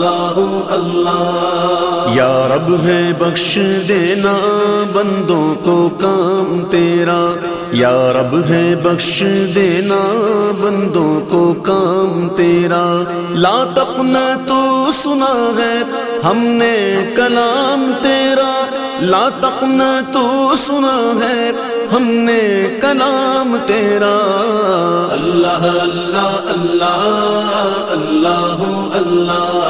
اللہ اللہ. یا رب ہے بخش دینا بندوں کو کام تیرا. یا رب ہے بخش دینا بندوں کو کام تیرا. لا تپنا تو سنا ہے ہم نے کلام تیرا. لا تپنا تو سنا ہے ہم نے کلام تیرا. اللہ اللہ اللہ اللہ اللہ.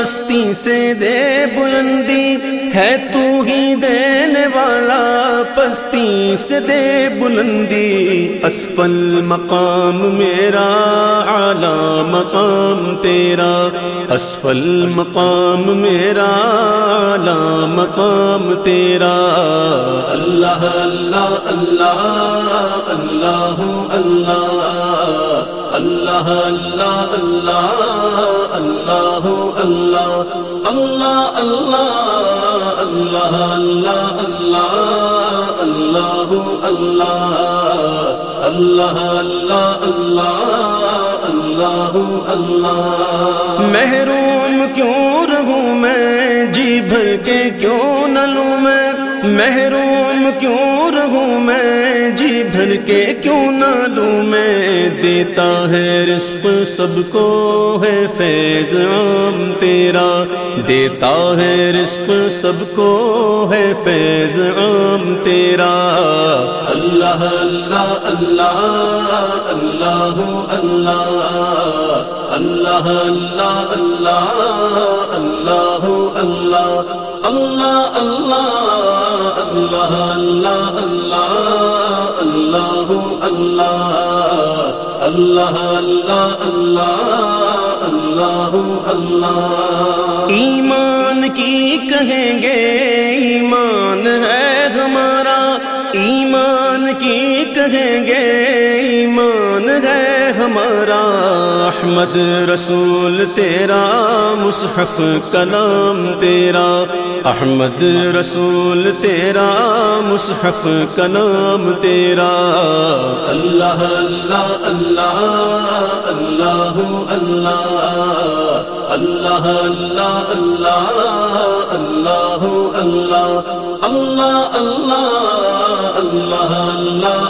پستی سے دے بلندی ہے تو ہی دینے والا پستی سے دے بلندی اسفل مقام میرا، اعلی مقام تیرا۔ اسفل مقام میرا، اعلی مقام تیرا۔ اللہ اللہ اللہ اللہ اللہ اللہ اللہ اللہ اللہ اللہ اللہ اللہ اللہ اللہ اللہ اللہ اللہ اللہ اللہ اللہ اللہ اللہ محروم کیوں رہوں میں جی بھر کے کیوں نہ لوں میں محروم کیوں رہوں میں جی بھر کے کیوں نہ لوں میں دیتا ہے رزق سب کو ہے فیض عام تیرا دیتا ہے رزق سب کو ہے فیض عام تیرا اللہ اللہ اللہ اللہ اللہ اللہ اللہ اللہ اللہ اللہ اللہ اللہ اللہ اللہ اللہ اللہ اللہ اللہ اللہ اللہ. اللہ ایمان کی کہیں گے؟ ایمان ہے ہمارا۔ ایمان کی کہیں گے؟ ایمان ہے ہمارا احمد رسول تیرا مصحف کلام تیرا احمد رسول تیرا مصحف کلام تیرا اللہ اللہ اللہ اللہ اللہ اللہ اللہ اللہ اللہ اللہ اللہ اللہ اللہ اللہ اللہ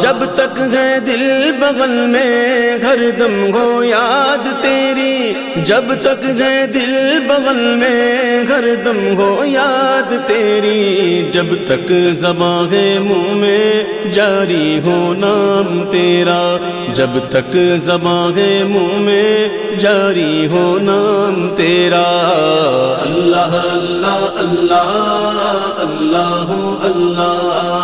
جب تک ہے دل بغل میں گھر دم ہو یاد تیری جب تک ہے دل بغل میں گھر دم ہو یاد تیری جب تک زباں ہے منہ میں جاری ہو نام تیرا جب تک زباں ہے منہ میں جاری ہو نام تیرا اللہ اللہ اللہ اللہ اللہ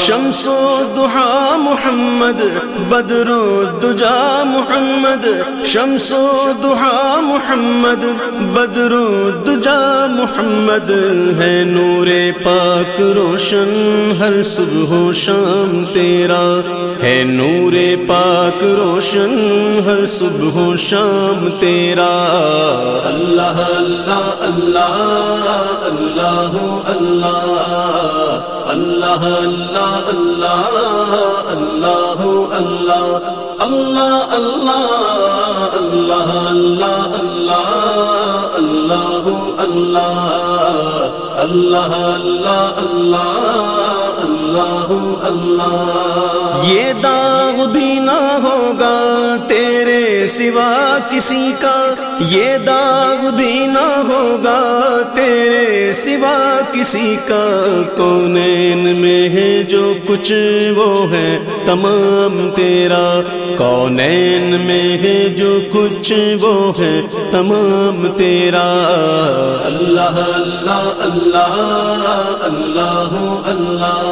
شمس و دہا محمد بدر و دجا محمد شمس و دہا محمد بدر و دجا محمد ہے نور پاک روشن ہر صبح و شام تیرا ہے نور پاک روشن ہر صبح و شام تیرا اللہ اللہ اللہ اللہ اللہ اللہ اللہ اللہ اللہ اللہ اللہ اللہ اللہ اللہ اللہ اللہ اللہ اللہ اللہ اللہ اللہ اللہ یہ داغ بھی نہ ہوگا تیرے سوا کسی کا یہ داغ بھی نہ ہوگا تیرے سوا کسی کا کونین میں ہے جو کچھ وہ ہے تمام تیرا کونین میں ہے جو کچھ وہ ہے تمام تیرا اللہ اللہ اللہ اللہ اللہ اللہ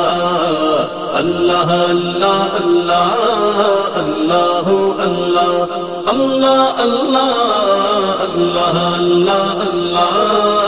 اللہ اللہ اللہ اللہ اللہ اللہ اللہ اللہ اللہ